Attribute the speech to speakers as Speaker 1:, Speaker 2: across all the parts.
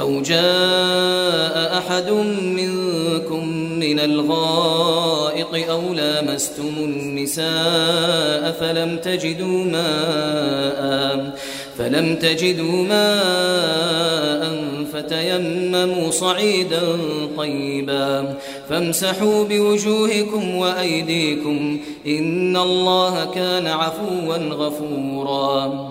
Speaker 1: أو جاء أحد منكم من الغائط أو لامستم النساء فلم تجدوا ماء فلم تجدوا ماء فتيمموا صعيدا طيبا. فامسحوا بوجوهكم وأيديكم إن الله كان عفوا غفورا.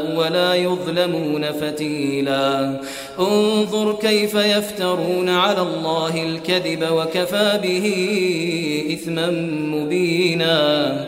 Speaker 1: ولا يظلمون فتيلا. انظر كيف يفترون على الله الكذب وكفى به إثما مبينا.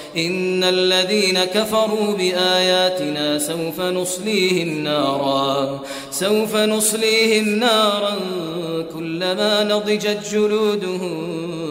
Speaker 1: إن الذين كفروا بآياتنا سوف نصليهم نارا سوف نصليهم نارا كلما نضجت جلودهم